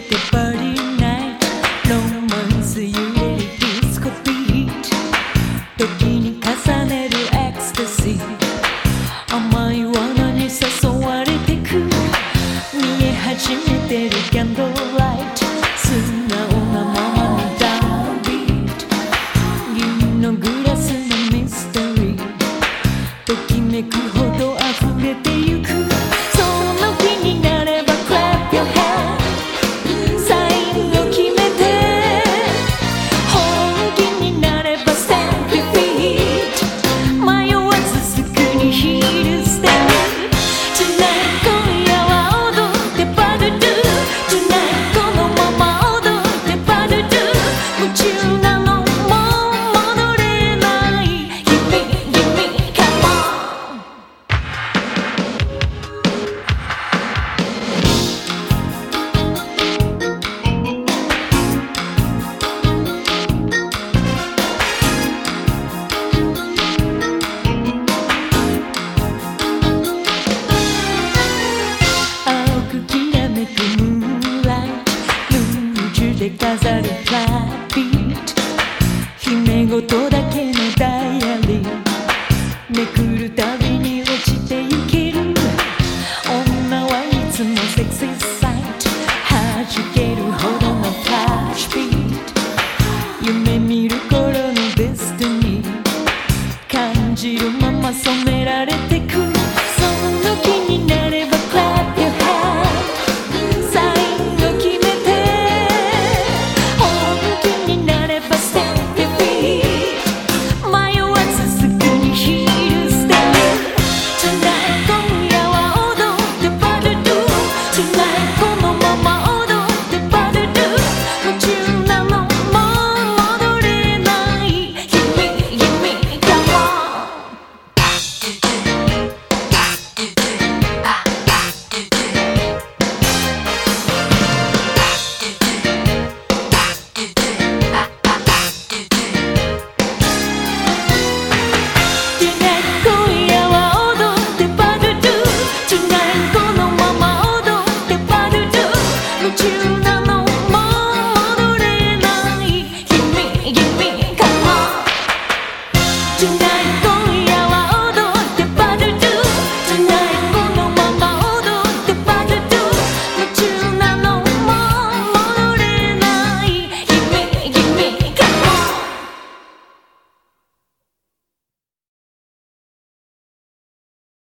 ててバリーナイトロマンス揺れる。ディスコビート時に重ねるエクスタシー。甘い罠に誘われてく見え始めてるキャンドルライト。素直なままにダウンビート。銀のグラスのミステリー。ときめくで飾るプラビッ姫ごとだけのダイアリー。めくるたびに落ちていける。女はいつもセクシーサイト。弾けるほどのフラッシュビート。夢見る頃のデスティニー。感じる